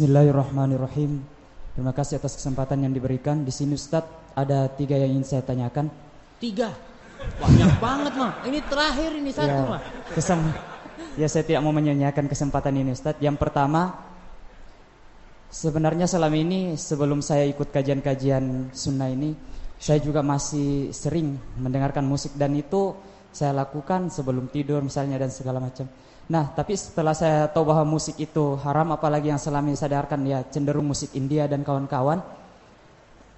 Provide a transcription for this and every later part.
Bismillahirrahmanirrahim. Terima kasih atas kesempatan yang diberikan. Di sini Ustadz ada tiga yang ingin saya tanyakan. Tiga. Banyak banget mah. Ini terakhir ini satu ya, mah. Kesem ya saya tidak mau menyanyiakan kesempatan ini Ustadz. Yang pertama, sebenarnya selama ini sebelum saya ikut kajian-kajian sunnah ini, saya juga masih sering mendengarkan musik dan itu saya lakukan sebelum tidur misalnya dan segala macam. Nah, tapi setelah saya tahu bahwa musik itu haram, apalagi yang selama ini saya dengarkan ya cenderung musik India dan kawan-kawan,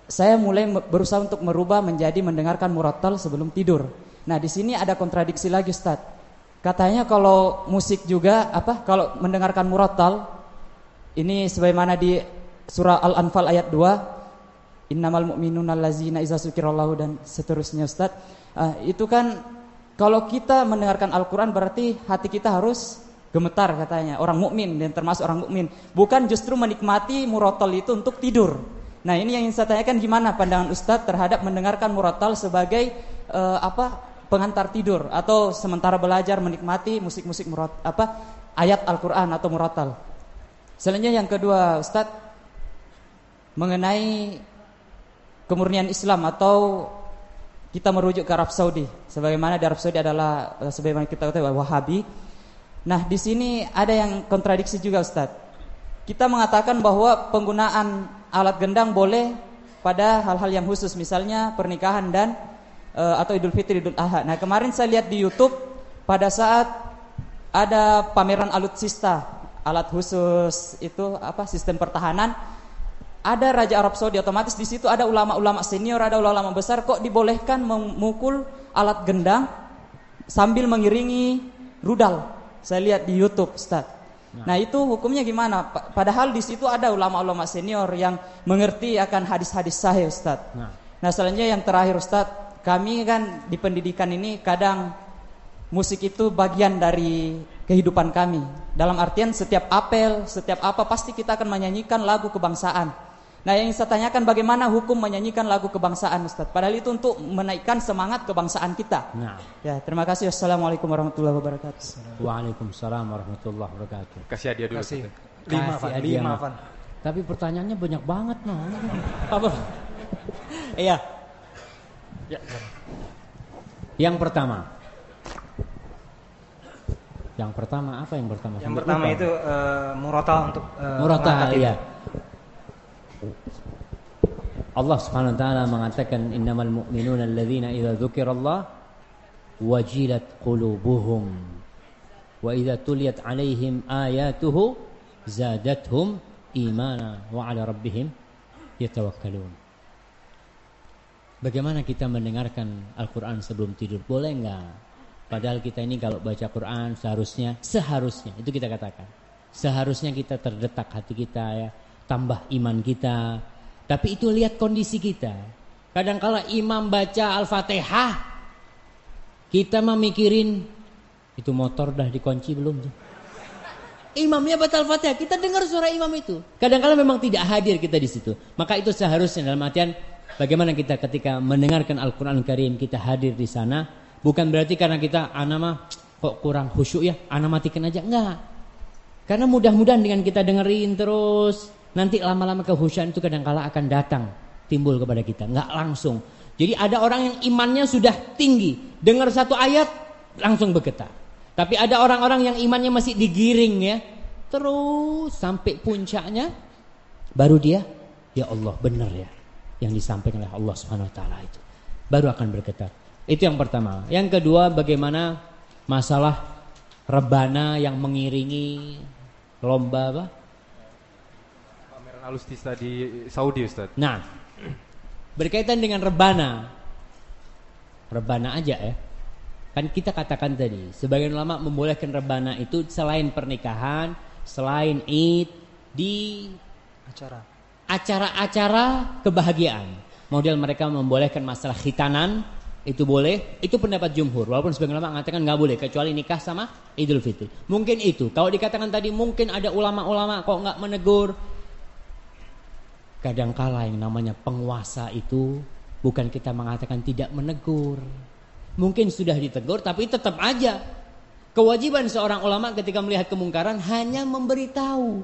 saya mulai berusaha untuk merubah menjadi mendengarkan murattal sebelum tidur. Nah, di sini ada kontradiksi lagi, Ustaz. Katanya kalau musik juga apa? Kalau mendengarkan murattal ini sebagaimana di surah Al-Anfal ayat 2, innamal mu'minuna allazina iza dan seterusnya, Ustaz. Uh, itu kan kalau kita mendengarkan Al-Quran berarti hati kita harus gemetar katanya. Orang mukmin dan termasuk orang mukmin. Bukan justru menikmati murotol itu untuk tidur. Nah ini yang ingin saya tanyakan gimana pandangan Ustadz terhadap mendengarkan murotol sebagai uh, apa pengantar tidur atau sementara belajar menikmati musik-musik murot apa ayat Al-Quran atau murotol. Selanjutnya yang kedua Ustadz mengenai kemurnian Islam atau kita merujuk ke Arab Saudi. Sebagaimana di Arab Saudi adalah eh, sebagaimana kita ketahui Wahabi. Nah, di sini ada yang kontradiksi juga Ustaz. Kita mengatakan bahwa penggunaan alat gendang boleh pada hal-hal yang khusus, misalnya pernikahan dan e, atau Idul Fitri, Idul Adha. Nah, kemarin saya lihat di YouTube pada saat ada pameran alutsista, alat khusus itu apa sistem pertahanan ada raja Arab Saudi otomatis di situ ada ulama-ulama senior, ada ulama besar kok dibolehkan memukul alat gendang sambil mengiringi rudal. Saya lihat di YouTube, Ustaz. Nah. nah, itu hukumnya gimana? Padahal di situ ada ulama-ulama senior yang mengerti akan hadis-hadis sahih, Ustaz. Nah. nah, selanjutnya yang terakhir, Ustaz, kami kan di pendidikan ini kadang musik itu bagian dari kehidupan kami. Dalam artian setiap apel, setiap apa pasti kita akan menyanyikan lagu kebangsaan. Nah yang saya tanyakan bagaimana hukum menyanyikan lagu kebangsaan Ustaz? Padahal itu untuk menaikkan semangat kebangsaan kita. Nah. Ya terima kasih. Assalamualaikum warahmatullahi wabarakatuh. Waalaikumsalam warahmatullahi wabarakatuh. Kasih hadiah dulu Kasih. Lima Van, lima Van Tapi pertanyaannya banyak banget no. Apa? Iya. Ya. Yang pertama. Yang pertama apa yang pertama? Yang pertama itu uh, murata untuk uh, Murata iya Allah Subhanahu wa taala mengatakan innamal mu'minuna alladzina idza dzukirallah wajilat qulubuhum wa idza tuliyat alaihim ayatuhu zadatuhum imana wa ala rabbihim yatawakkalun. Bagaimana kita mendengarkan Al-Qur'an sebelum tidur? Boleh enggak? Padahal kita ini kalau baca Quran seharusnya seharusnya itu kita katakan. Seharusnya kita terdetak hati kita ya, tambah iman kita, tapi itu lihat kondisi kita. Kadangkala imam baca Al-Fatihah, kita memikirin itu motor dah dikunci belum tuh. Imamnya baca Al-Fatihah, kita dengar suara imam itu. Kadangkala memang tidak hadir kita di situ. Maka itu seharusnya dalam artian bagaimana kita ketika mendengarkan Al-Qur'an Karim kita hadir di sana, bukan berarti karena kita anama kok kurang khusyuk ya, anak matikan aja enggak. Karena mudah-mudahan dengan kita dengerin terus nanti lama-lama kehusyuan itu kadang-kala akan datang timbul kepada kita, nggak langsung. Jadi ada orang yang imannya sudah tinggi, dengar satu ayat langsung bergetar. Tapi ada orang-orang yang imannya masih digiring ya, terus sampai puncaknya baru dia ya Allah benar ya yang disampaikan oleh Allah Subhanahu wa taala itu. Baru akan bergetar. Itu yang pertama. Yang kedua bagaimana masalah rebana yang mengiringi lomba apa? Alustista di Saudi Ustaz. Nah, berkaitan dengan rebana. Rebana aja ya. Kan kita katakan tadi, sebagian ulama membolehkan rebana itu selain pernikahan, selain Id di acara acara-acara kebahagiaan. Model mereka membolehkan masalah khitanan itu boleh, itu pendapat jumhur. Walaupun sebagian ulama mengatakan nggak boleh kecuali nikah sama Idul Fitri. Mungkin itu. Kalau dikatakan tadi mungkin ada ulama-ulama kok nggak menegur, Kadangkala yang namanya penguasa itu bukan kita mengatakan tidak menegur. Mungkin sudah ditegur tapi tetap aja kewajiban seorang ulama ketika melihat kemungkaran hanya memberitahu.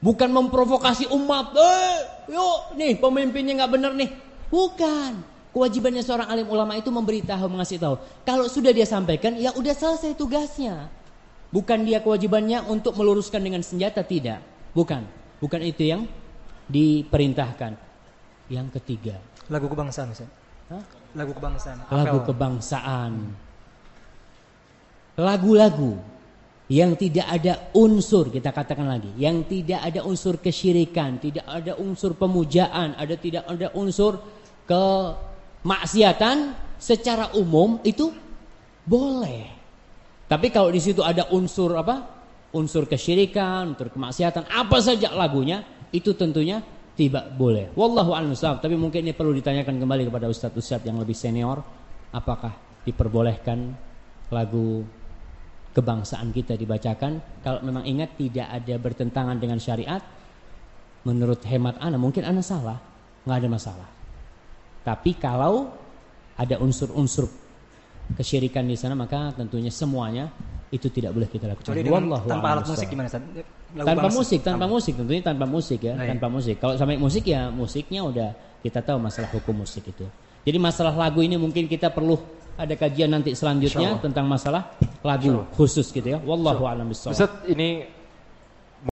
Bukan memprovokasi umat. Eh, yuk, nih pemimpinnya nggak benar nih. Bukan. Kewajibannya seorang alim ulama itu memberitahu, mengasih tahu. Kalau sudah dia sampaikan, ya udah selesai tugasnya. Bukan dia kewajibannya untuk meluruskan dengan senjata, tidak. Bukan. Bukan itu yang diperintahkan. Yang ketiga. Lagu kebangsaan, Ustaz. Hah? Lagu kebangsaan. Lagu kebangsaan. Lagu-lagu yang tidak ada unsur kita katakan lagi, yang tidak ada unsur kesyirikan, tidak ada unsur pemujaan, ada tidak ada unsur kemaksiatan secara umum itu boleh. Tapi kalau di situ ada unsur apa? Unsur kesyirikan, unsur kemaksiatan, apa saja lagunya itu tentunya tidak boleh. Wallahu a'lam. Tapi mungkin ini perlu ditanyakan kembali kepada ustadz-ustadz yang lebih senior, apakah diperbolehkan lagu kebangsaan kita dibacakan? Kalau memang ingat tidak ada bertentangan dengan syariat. Menurut hemat ana mungkin ana salah. Nggak ada masalah. Tapi kalau ada unsur-unsur kesyirikan di sana maka tentunya semuanya itu tidak boleh kita lakukan. Kecuali dengan Wallahu tanpa alat musik gimana, Ustaz? Lagu tanpa bangsa. musik tanpa musik tentunya tanpa musik ya Nah, tanpa musik. Kalau sampai musik ya musiknya udah kita tahu masalah hukum musik itu. Jadi masalah lagu ini mungkin kita perlu ada kajian nanti selanjutnya tentang masalah lagu khusus gitu ya. Wallahu a'lam bishawab Ustaz ini